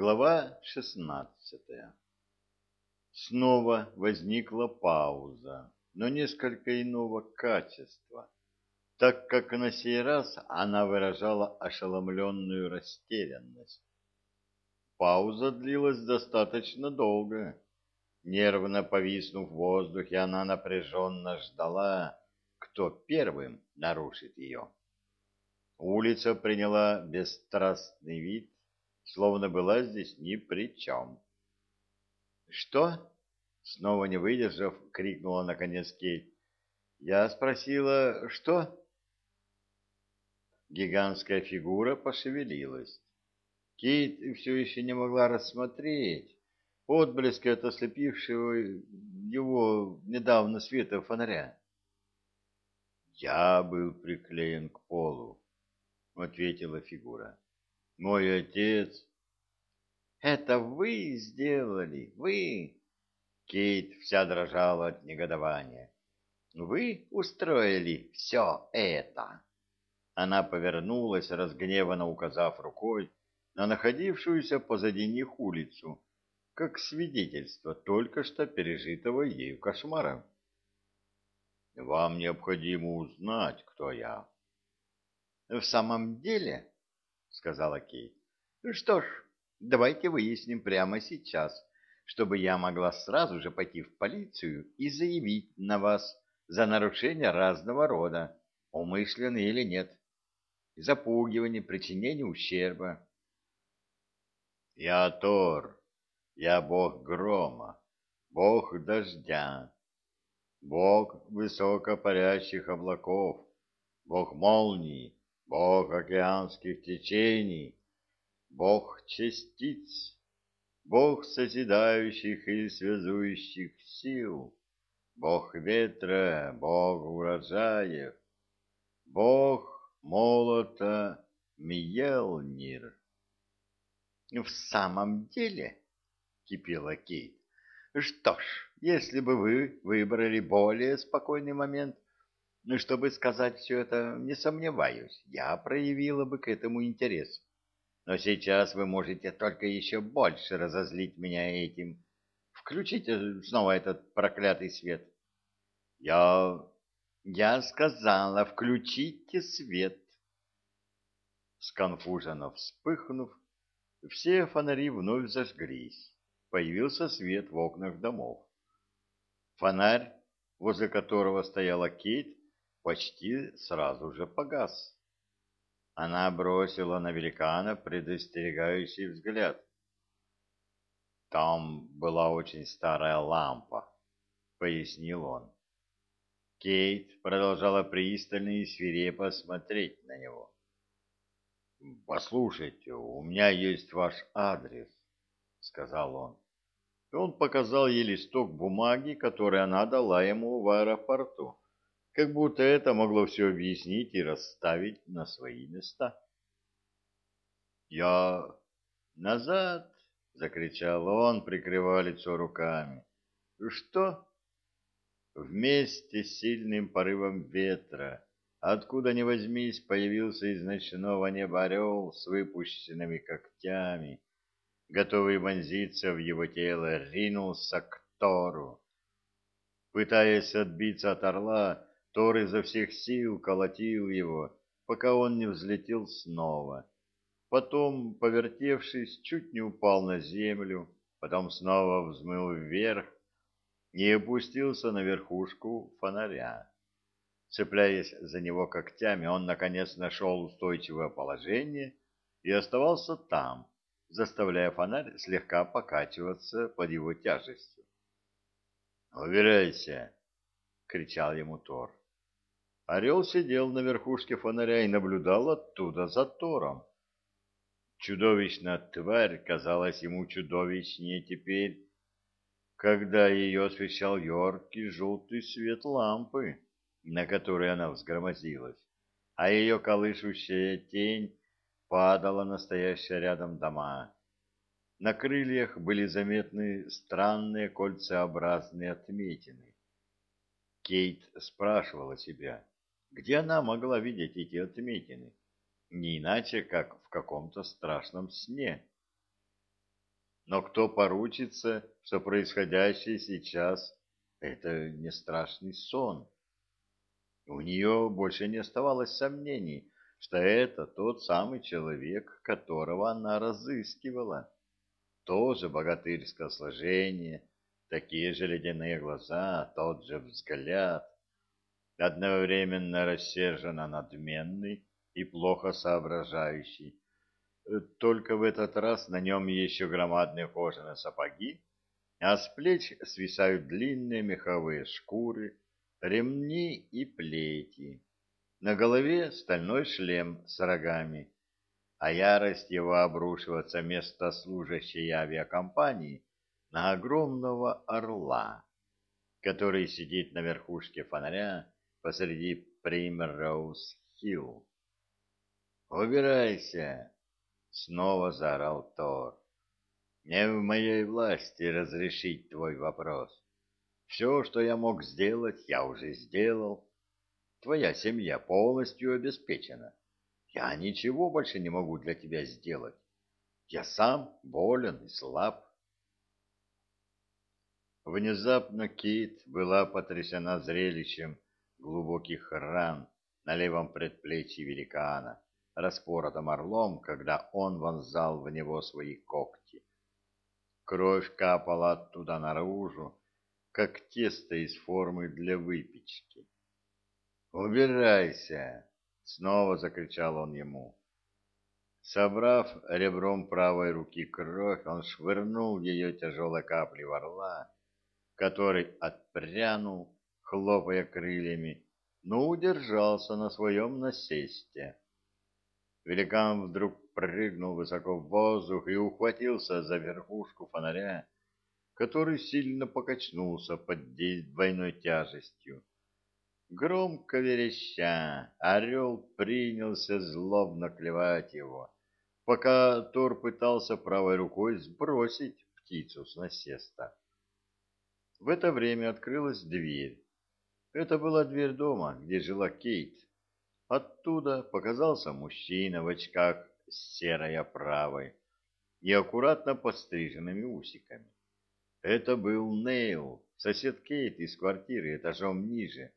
Глава шестнадцатая Снова возникла пауза, но несколько иного качества, так как на сей раз она выражала ошеломленную растерянность. Пауза длилась достаточно долго. Нервно повиснув в воздухе, она напряженно ждала, кто первым нарушит ее. Улица приняла бесстрастный вид, словно была здесь ни при чем. «Что?» — снова не выдержав, крикнула наконец Кейт. «Я спросила, что?» Гигантская фигура пошевелилась. Кейт все еще не могла рассмотреть отблески от ослепившего его недавно света фонаря. «Я был приклеен к полу», — ответила фигура. «Мой отец...» «Это вы сделали, вы...» Кейт вся дрожала от негодования. «Вы устроили все это!» Она повернулась, разгневанно указав рукой на находившуюся позади них улицу, как свидетельство только что пережитого ею кошмара. «Вам необходимо узнать, кто я». «В самом деле...» — сказала Кейт. «Что ж, давайте выясним прямо сейчас, чтобы я могла сразу же пойти в полицию и заявить на вас за нарушения разного рода, умышленные или нет, запугивание, причинение ущерба». «Я Тор, я бог грома, бог дождя, бог высокопарящих облаков, бог молний, бог океанских течений, бог частиц, бог созидающих и связующих сил, бог ветра, бог урожаев, бог молота Мьелнир. — В самом деле, — кипела Кейт, — что ж, если бы вы выбрали более спокойный момент, чтобы сказать все это, не сомневаюсь, я проявила бы к этому интерес. Но сейчас вы можете только еще больше разозлить меня этим. Включите снова этот проклятый свет. Я... я сказала, включите свет. Сконфуженно вспыхнув, все фонари вновь зажглись. Появился свет в окнах домов. Фонарь, возле которого стояла Кейт, почти сразу же погас. Она бросила на великана предостерегающий взгляд. «Там была очень старая лампа», — пояснил он. Кейт продолжала пристально и свирепо смотреть на него. «Послушайте, у меня есть ваш адрес», — сказал он. И он показал ей листок бумаги, который она дала ему в аэропорту, как будто это могло все объяснить и расставить на свои места. «Я назад!» — закричал он, прикрывая лицо руками. «Что?» Вместе с сильным порывом ветра Откуда ни возьмись, появился из ночного неба орел с выпущенными когтями. Готовый вонзиться в его тело, ринулся к Тору. Пытаясь отбиться от орла, Тор изо всех сил колотил его, пока он не взлетел снова. Потом, повертевшись, чуть не упал на землю, потом снова взмыл вверх и опустился на верхушку фонаря. Цепляясь за него когтями, он, наконец, нашел устойчивое положение и оставался там, заставляя фонарь слегка покачиваться под его тяжестью. «Убирайся!» — кричал ему Тор. Орел сидел на верхушке фонаря и наблюдал оттуда за Тором. Чудовищная тварь казалась ему чудовищнее теперь, когда ее освещал яркий желтый свет лампы на которой она взгромозилась, а ее колышущая тень падала на стоящие рядом дома. На крыльях были заметны странные кольцеобразные отметины. Кейт спрашивала себя, где она могла видеть эти отметины, не иначе, как в каком-то страшном сне. Но кто поручится, что происходящее сейчас — это не страшный сон? У нее больше не оставалось сомнений, что это тот самый человек, которого она разыскивала. Тоже богатырское сложение, такие же ледяные глаза, тот же взгляд, одновременно рассерженно надменный и плохо соображающий. Только в этот раз на нем еще громадные кожаные сапоги, а с плеч свисают длинные меховые шкуры, ремни и плети. На голове стальной шлем с рогами, а ярость его обрушивается вместо служащей авиакомпании на огромного орла, который сидит на верхушке фонаря посреди Примроуз-Хилл. «Убирайся!» — снова заорал Тор. «Не в моей власти разрешить твой вопрос. Все, что я мог сделать, я уже сделал. Твоя семья полностью обеспечена. Я ничего больше не могу для тебя сделать. Я сам болен и слаб. Внезапно Кит была потрясена зрелищем глубоких ран на левом предплечье великана, распоротом орлом, когда он вонзал в него свои когти. Кровь капала оттуда наружу, как тесто из формы для выпечки. «Убирайся!» Снова закричал он ему. Собрав ребром правой руки кровь, он швырнул ее тяжелой каплей в орла, который отпрянул, хлопая крыльями, но удержался на своем насесте. Великан вдруг прыгнул высоко в воздух и ухватился за верхушку фонаря, который сильно покачнулся под двойной тяжестью. Громко вереща, орел принялся злобно клевать его, пока Тор пытался правой рукой сбросить птицу с насеста. В это время открылась дверь. Это была дверь дома, где жила Кейт. Оттуда показался мужчина в очках с серой оправой и аккуратно подстриженными усиками. Это был Нейл, сосед Кейт из квартиры этажом ниже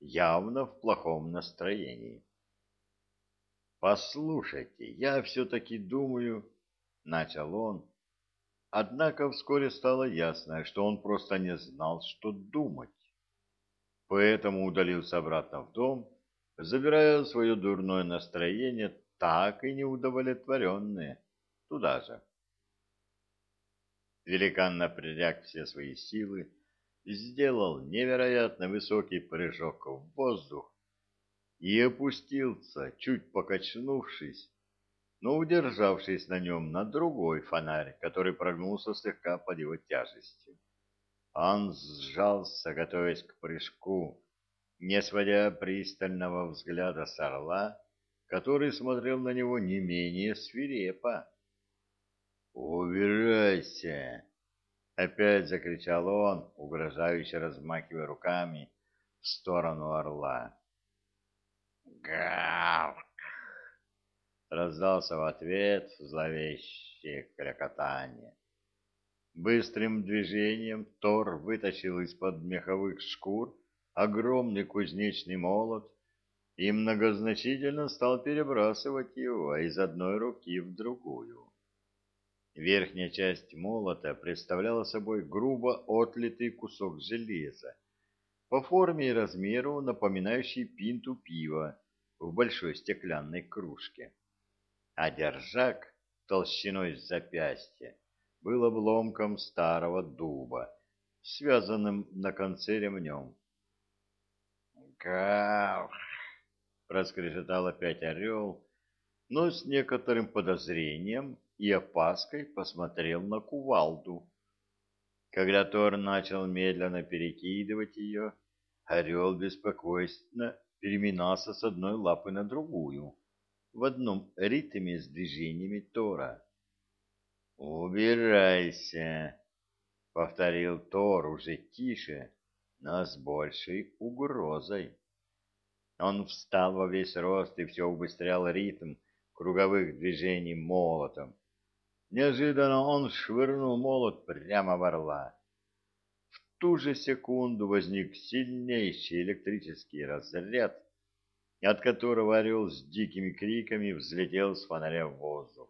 явно в плохом настроении. «Послушайте, я все-таки думаю...» — начал он. Однако вскоре стало ясно, что он просто не знал, что думать. Поэтому удалился обратно в дом, забирая свое дурное настроение, так и неудовлетворенное, туда же. Великан напряг все свои силы, сделал невероятно высокий прыжок в воздух и опустился, чуть покачнувшись, но удержавшись на нем на другой фонарь, который прогнулся слегка под его тяжестью. Он сжался, готовясь к прыжку, не сводя пристального взгляда с орла, который смотрел на него не менее свирепо. «Убирайся!» Опять закричал он, угрожающе размахивая руками в сторону орла. «Гарк!» Раздался в ответ зловещее клякотание. Быстрым движением Тор вытащил из-под меховых шкур огромный кузнечный молот и многозначительно стал перебрасывать его из одной руки в другую. Верхняя часть молота представляла собой грубо отлитый кусок железа, по форме и размеру напоминающий пинту пива в большой стеклянной кружке. А держак толщиной с запястья был обломком старого дуба, связанным на конце ремнем. «Гав!» — проскрежетал опять орел, но с некоторым подозрением и опаской посмотрел на кувалду. Когда Тор начал медленно перекидывать ее, орел беспокойственно переминался с одной лапы на другую, в одном ритме с движениями Тора. «Убирайся!» — повторил Тор уже тише, но с большей угрозой. Он встал во весь рост и все убыстрял ритм круговых движений молотом, Неожиданно он швырнул молот прямо в орла. В ту же секунду возник сильнейший электрический разряд, от которого орел с дикими криками взлетел с фонаря в воздух.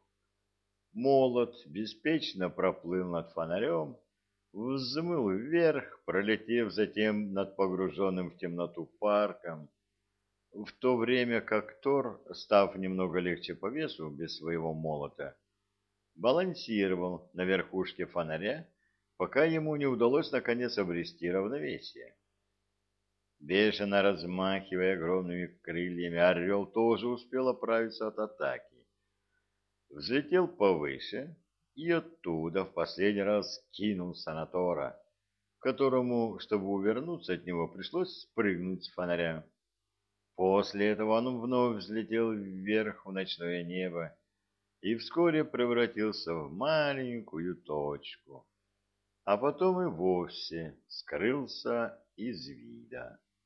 Молот беспечно проплыл над фонарем, взмыл вверх, пролетев затем над погруженным в темноту парком, в то время как Тор, став немного легче по весу без своего молота, балансировал на верхушке фонаря, пока ему не удалось наконец обрести равновесие. Бешено размахивая огромными крыльями, орел тоже успел оправиться от атаки. Взлетел повыше и оттуда в последний раз кинулся на Тора, которому, чтобы увернуться от него, пришлось спрыгнуть с фонаря. После этого он вновь взлетел вверх в ночное небо и вскоре превратился в маленькую точку, а потом и вовсе скрылся из вида.